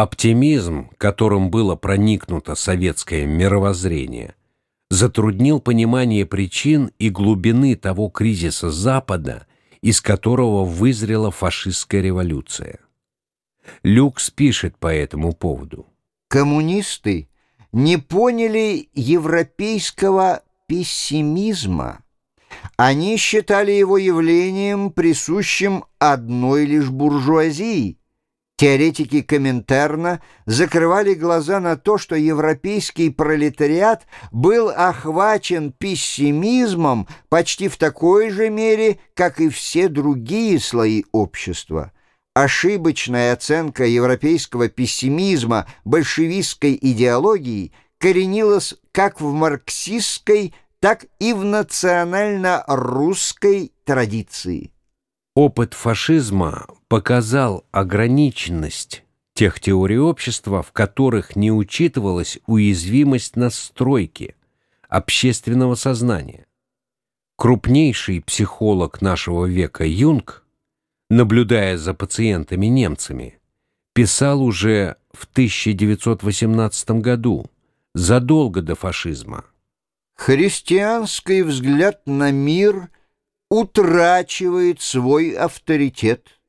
Оптимизм, которым было проникнуто советское мировоззрение, затруднил понимание причин и глубины того кризиса Запада, из которого вызрела фашистская революция. Люкс пишет по этому поводу. Коммунисты не поняли европейского пессимизма. Они считали его явлением, присущим одной лишь буржуазии, Теоретики Коминтерна закрывали глаза на то, что европейский пролетариат был охвачен пессимизмом почти в такой же мере, как и все другие слои общества. Ошибочная оценка европейского пессимизма большевистской идеологии коренилась как в марксистской, так и в национально-русской традиции. Опыт фашизма показал ограниченность тех теорий общества, в которых не учитывалась уязвимость настройки общественного сознания. Крупнейший психолог нашего века Юнг, наблюдая за пациентами-немцами, писал уже в 1918 году, задолго до фашизма. «Христианский взгляд на мир – утрачивает свой авторитет,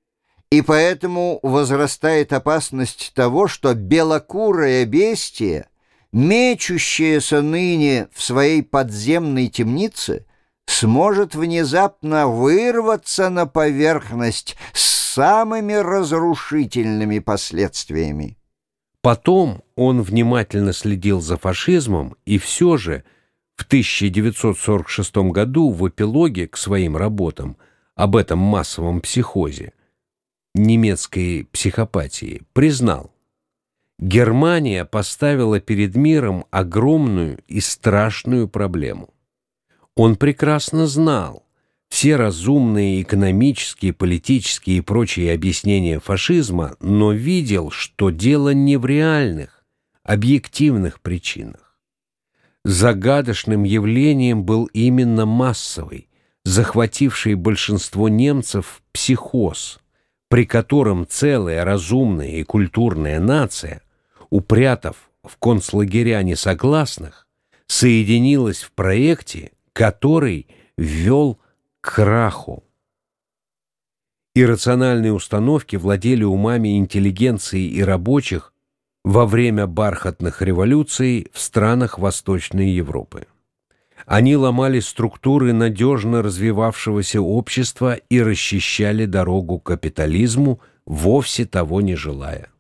и поэтому возрастает опасность того, что белокурое бестие, мечущееся ныне в своей подземной темнице, сможет внезапно вырваться на поверхность с самыми разрушительными последствиями. Потом он внимательно следил за фашизмом и все же – в 1946 году в эпилоге к своим работам об этом массовом психозе, немецкой психопатии, признал, Германия поставила перед миром огромную и страшную проблему. Он прекрасно знал все разумные экономические, политические и прочие объяснения фашизма, но видел, что дело не в реальных, объективных причинах. Загадочным явлением был именно массовый, захвативший большинство немцев психоз, при котором целая разумная и культурная нация, упрятав в концлагеря несогласных, соединилась в проекте, который ввел к краху. Иррациональные установки владели умами интеллигенции и рабочих во время бархатных революций в странах Восточной Европы. Они ломали структуры надежно развивавшегося общества и расчищали дорогу капитализму, вовсе того не желая.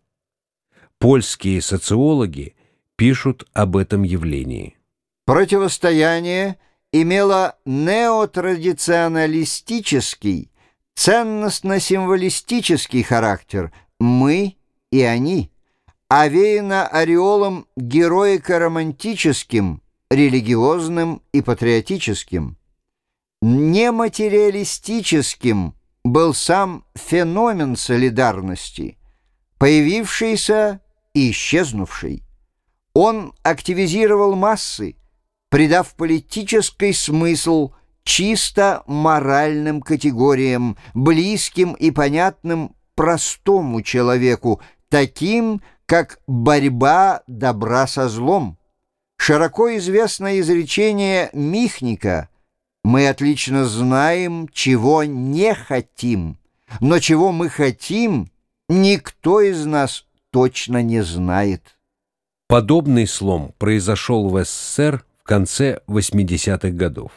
Польские социологи пишут об этом явлении. Противостояние имело неотрадиционалистический, ценностно-символистический характер «мы и они» овеяна ореолом героико-романтическим, религиозным и патриотическим. Нематериалистическим был сам феномен солидарности, появившийся и исчезнувший. Он активизировал массы, придав политический смысл чисто моральным категориям, близким и понятным простому человеку, таким, как борьба добра со злом. Широко известное изречение Михника «Мы отлично знаем, чего не хотим, но чего мы хотим, никто из нас точно не знает». Подобный слом произошел в СССР в конце 80-х годов.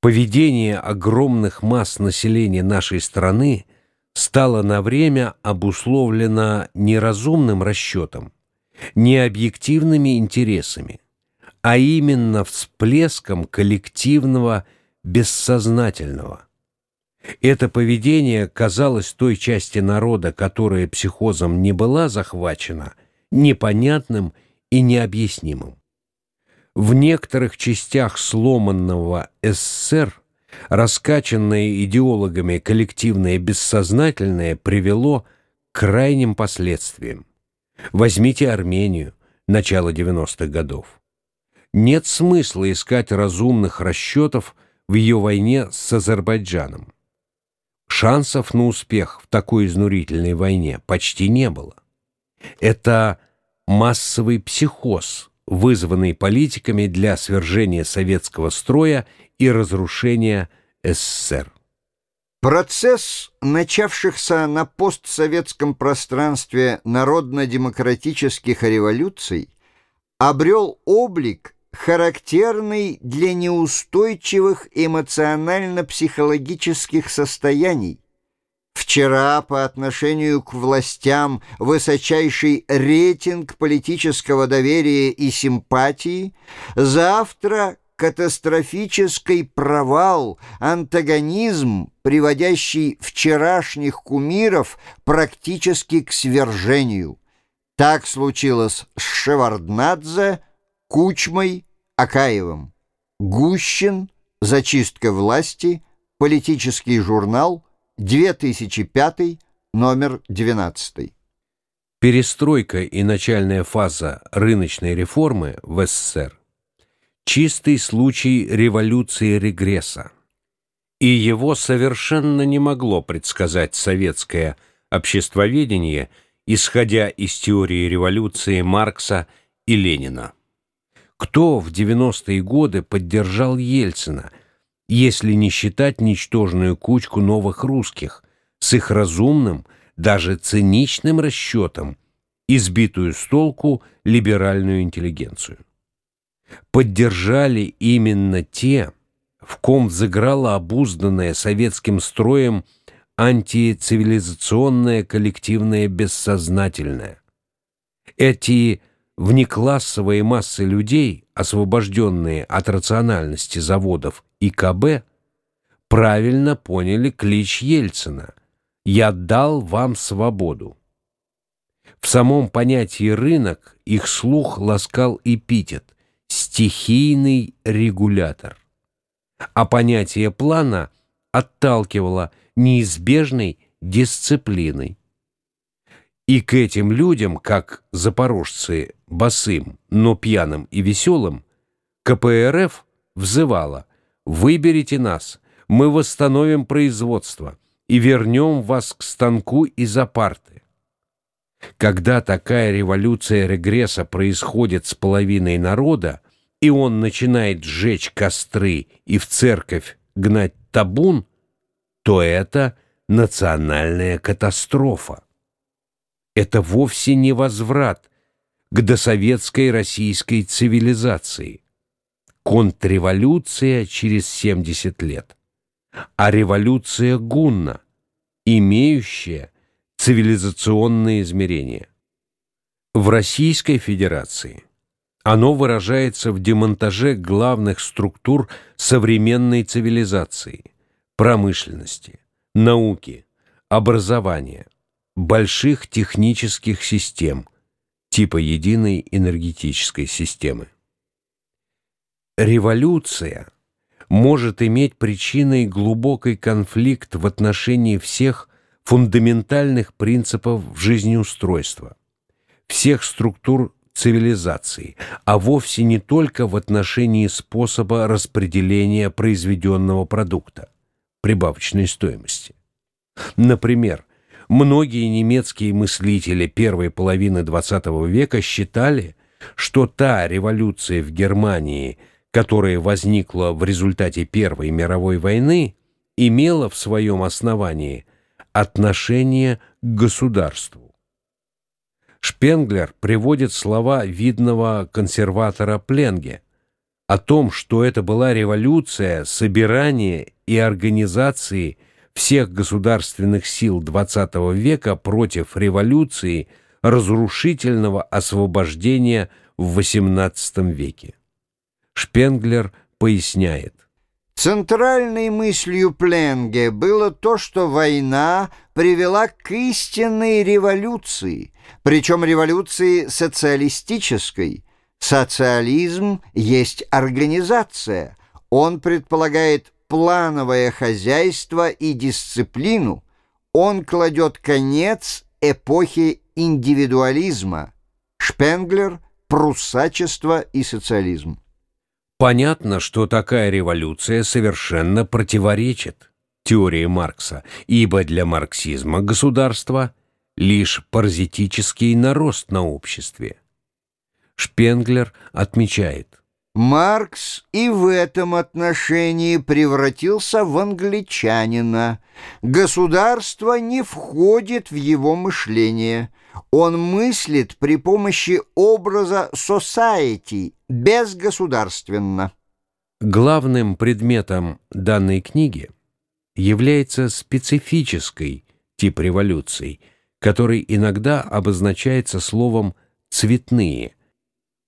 Поведение огромных масс населения нашей страны – стало на время обусловлено не разумным расчетом, не интересами, а именно всплеском коллективного бессознательного. Это поведение казалось той части народа, которая психозом не была захвачена, непонятным и необъяснимым. В некоторых частях сломанного СССР раскачанное идеологами коллективное бессознательное привело к крайним последствиям. Возьмите Армению, начало 90-х годов. Нет смысла искать разумных расчетов в ее войне с Азербайджаном. Шансов на успех в такой изнурительной войне почти не было. Это массовый психоз, вызванный политиками для свержения советского строя и разрушения СССР. Процесс начавшихся на постсоветском пространстве народно-демократических революций обрел облик, характерный для неустойчивых эмоционально-психологических состояний. Вчера по отношению к властям высочайший рейтинг политического доверия и симпатии, завтра катастрофический провал, антагонизм, приводящий вчерашних кумиров практически к свержению. Так случилось с Шеварднадзе, Кучмой, Акаевым. Гущин, зачистка власти, политический журнал, 2005, номер 12. Перестройка и начальная фаза рыночной реформы в СССР чистый случай революции регресса. И его совершенно не могло предсказать советское обществоведение, исходя из теории революции Маркса и Ленина. Кто в 90-е годы поддержал Ельцина, если не считать ничтожную кучку новых русских с их разумным, даже циничным расчетом, избитую с толку либеральную интеллигенцию? Поддержали именно те, в ком взыграла обузданная советским строем антицивилизационное коллективное бессознательное. Эти внеклассовые массы людей, освобожденные от рациональности заводов и КБ, правильно поняли клич Ельцина «Я дал вам свободу». В самом понятии «рынок» их слух ласкал эпитет – стихийный регулятор. А понятие плана отталкивало неизбежной дисциплиной. И к этим людям, как запорожцы босым, но пьяным и веселым, КПРФ взывала «Выберите нас, мы восстановим производство и вернем вас к станку и за парты». Когда такая революция регресса происходит с половиной народа, и он начинает сжечь костры и в церковь гнать табун, то это национальная катастрофа. Это вовсе не возврат к досоветской российской цивилизации. Контрреволюция через 70 лет. А революция гунна, имеющая цивилизационные измерения. В Российской Федерации оно выражается в демонтаже главных структур современной цивилизации, промышленности, науки, образования, больших технических систем, типа единой энергетической системы. Революция может иметь причиной глубокий конфликт в отношении всех фундаментальных принципов жизнеустройства, всех структур цивилизации, а вовсе не только в отношении способа распределения произведенного продукта, прибавочной стоимости. Например, многие немецкие мыслители первой половины XX века считали, что та революция в Германии, которая возникла в результате Первой мировой войны, имела в своем основании – отношение к государству. Шпенглер приводит слова видного консерватора Пленге о том, что это была революция собирания и организации всех государственных сил XX века против революции разрушительного освобождения в XVIII веке. Шпенглер поясняет. Центральной мыслью Пленге было то, что война привела к истинной революции, причем революции социалистической. Социализм есть организация, он предполагает плановое хозяйство и дисциплину, он кладет конец эпохе индивидуализма. Шпенглер, пруссачество и социализм. Понятно, что такая революция совершенно противоречит теории Маркса, ибо для марксизма государство лишь паразитический нарост на обществе. Шпенглер отмечает, Маркс и в этом отношении превратился в англичанина. Государство не входит в его мышление. Он мыслит при помощи образа society, безгосударственно. Главным предметом данной книги является специфический тип революций, который иногда обозначается словом «цветные»,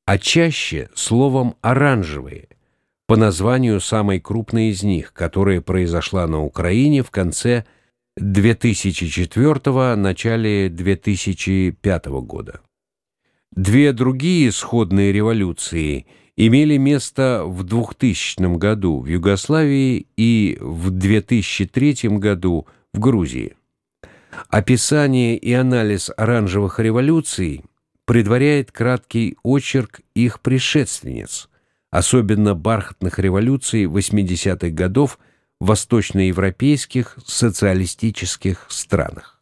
а чаще словом «оранжевые», по названию самой крупной из них, которая произошла на Украине в конце 2004 начале 2005 года. Две другие сходные революции имели место в 2000 году в Югославии и в 2003 году в Грузии. Описание и анализ оранжевых революций предваряет краткий очерк их предшественниц, особенно бархатных революций 80-х годов в восточноевропейских социалистических странах.